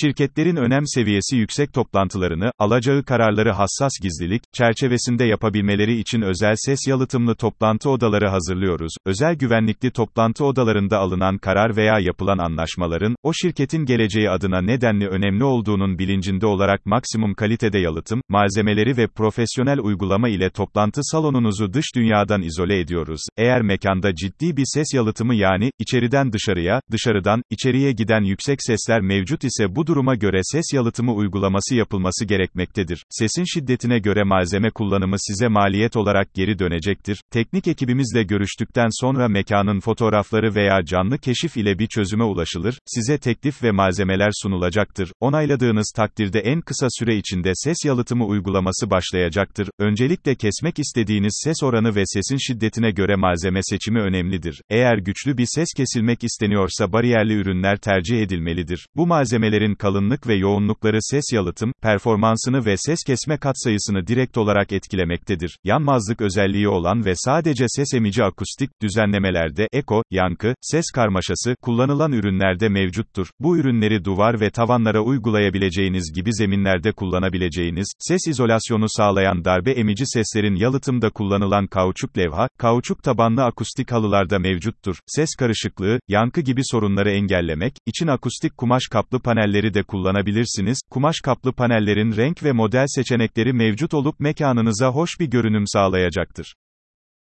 Şirketlerin önem seviyesi yüksek toplantılarını, alacağı kararları hassas gizlilik, çerçevesinde yapabilmeleri için özel ses yalıtımlı toplantı odaları hazırlıyoruz. Özel güvenlikli toplantı odalarında alınan karar veya yapılan anlaşmaların, o şirketin geleceği adına nedenli önemli olduğunun bilincinde olarak maksimum kalitede yalıtım, malzemeleri ve profesyonel uygulama ile toplantı salonunuzu dış dünyadan izole ediyoruz. Eğer mekanda ciddi bir ses yalıtımı yani, içeriden dışarıya, dışarıdan, içeriye giden yüksek sesler mevcut ise bu duruma göre ses yalıtımı uygulaması yapılması gerekmektedir. Sesin şiddetine göre malzeme kullanımı size maliyet olarak geri dönecektir. Teknik ekibimizle görüştükten sonra mekanın fotoğrafları veya canlı keşif ile bir çözüme ulaşılır, size teklif ve malzemeler sunulacaktır. Onayladığınız takdirde en kısa süre içinde ses yalıtımı uygulaması başlayacaktır. Öncelikle kesmek istediğiniz ses oranı ve sesin şiddetine göre malzeme seçimi önemlidir. Eğer güçlü bir ses kesilmek isteniyorsa bariyerli ürünler tercih edilmelidir. Bu malzemelerin kalınlık ve yoğunlukları ses yalıtım, performansını ve ses kesme katsayısını direkt olarak etkilemektedir. Yanmazlık özelliği olan ve sadece ses emici akustik düzenlemelerde eko, yankı, ses karmaşası kullanılan ürünlerde mevcuttur. Bu ürünleri duvar ve tavanlara uygulayabileceğiniz gibi zeminlerde kullanabileceğiniz, ses izolasyonu sağlayan darbe emici seslerin yalıtımda kullanılan kauçuk levha, kauçuk tabanlı akustik halılarda mevcuttur. Ses karışıklığı, yankı gibi sorunları engellemek, için akustik kumaş kaplı panelleri de kullanabilirsiniz. Kumaş kaplı panellerin renk ve model seçenekleri mevcut olup mekanınıza hoş bir görünüm sağlayacaktır.